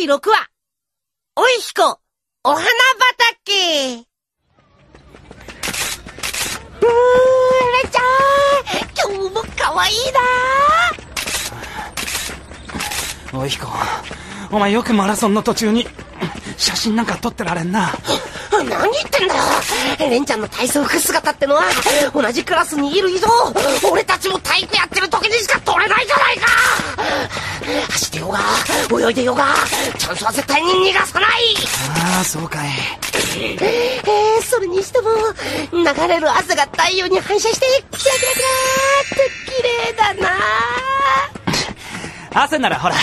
第6話、おいひこ、お花畑。うーちゃん、今日も可愛いなおいひこ、お前よくマラソンの途中に、写真なんか撮ってられんな。何言ってんだよレンちゃんの体操服姿ってのは、同じクラスにいる以上、俺たちも体育やってる時にしか撮れないじゃないか走ってようが、泳いでようが、チャンスは絶対に逃がさないああ、そうかい。えー、それにしても、流れる汗が太陽に反射して、キラキラキラーって綺麗だな汗ならほら、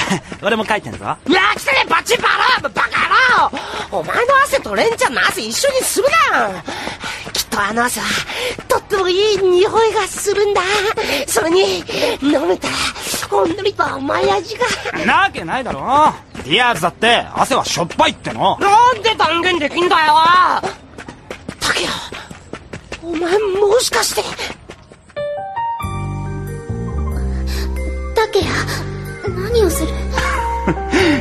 俺も書いてんぞ。うわ来たねバチバラバカ野郎お前の汗とレンちゃんの汗一緒にするなきっとあの汗は、とってもいい匂いがするんだそれに、飲めたら、ほんのりと甘い味が。なわけないだろ。ディアーズだって汗はしょっぱいっての。なんで断言できんだよ竹谷、お前もしかして。竹谷何をする？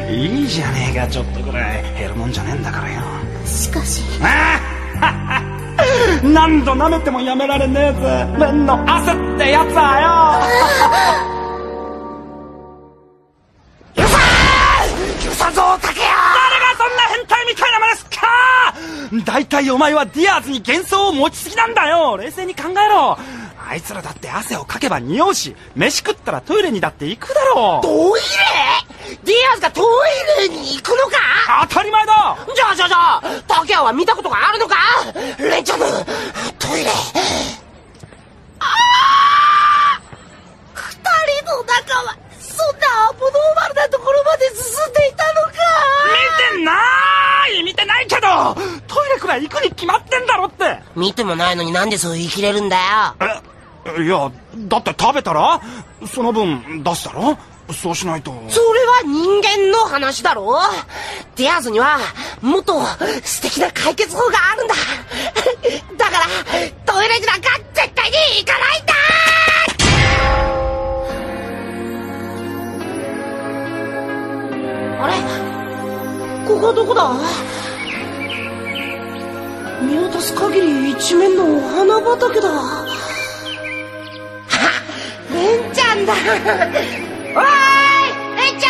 いいじゃねえか、ちょっとぐらい。減るもんじゃねえんだからよ。しかしああ何度舐めてもやめられねえぜ。レンの汗ってやつはよ。ぞ竹谷誰がそんな変態みたいな真似すっか大体お前はディアーズに幻想を持ちすぎなんだよ。冷静に考えろ。あいつらだって汗をかけば匂うし飯食ったらトイレにだって行くだろう。トイレ？ディアーズがトイレに行くのか？当たり前だ。じゃあじゃあじゃあ竹谷は見たことがあるのか？レンちゃんのトイレああ二人の仲はそんなアボノーマルなところまで進んでいたのか見てない見てないけどトイレく行くに決まってんだろって。見てもないのになんでそう言い切れるんだよ。えいやだって食べたらその分出すだろ？そうしないと。それは人間の話だろ？ディアーズにはもっと素敵な解決法があるんだ。だからトイレになんか絶対に行かないんだ。あれ？ここはどこだ？見渡す限り一面のお花畑だ。あレンちゃんだ。おーいレンちゃ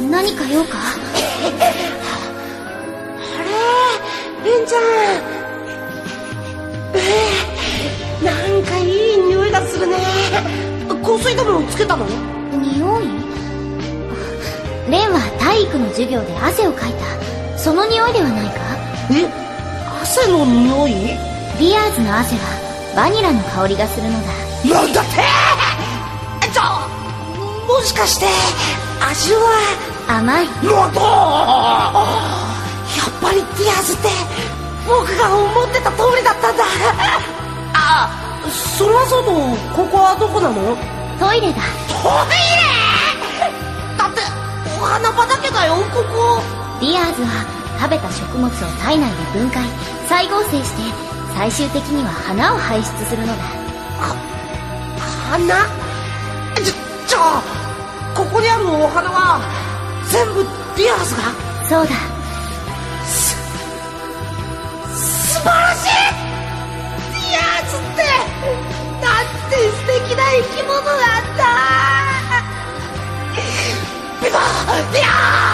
ん。何か用か？あれレンちゃん。えー、なんかいい匂いがするね。香水でもつけたの？匂い？レンは体育の授業で汗をかいたその匂いではないか？え？汗の匂い？アーズの汗はバニラの香りがするのだ。なんだって？じゃあもしかして味は？甘い。なんだやっぱりディアーズって僕が思ってた通りだったんだ。あそれはそうとここはどこなの？トイレだ。トイレ？だってお花畑だよここディアーズは食べた食物を体内で分解再合成して最終的には花を排出するのだ。花？じゃじゃあここにあるお花は全部ディアーズが？そうだ。す素晴らしい！ディアーズってなんて素敵な生き物なんだ！ビバディアー！ズ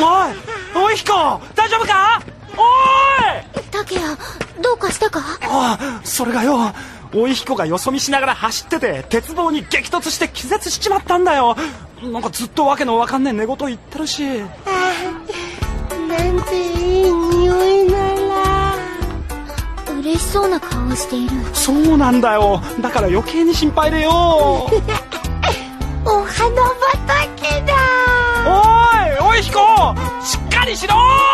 おいおいひこ大丈夫か？おい！竹谷どうかしたか？ああそれがよおいひこがよそ見しながら走ってて鉄棒に激突して気絶しちまったんだよ。なんかずっとわけのわかんねえ寝言言ってるし。なんていい匂いなら。嬉しそうな顔をしている。そうなんだよ。だから余計に心配でよ。お花しっかりしろ！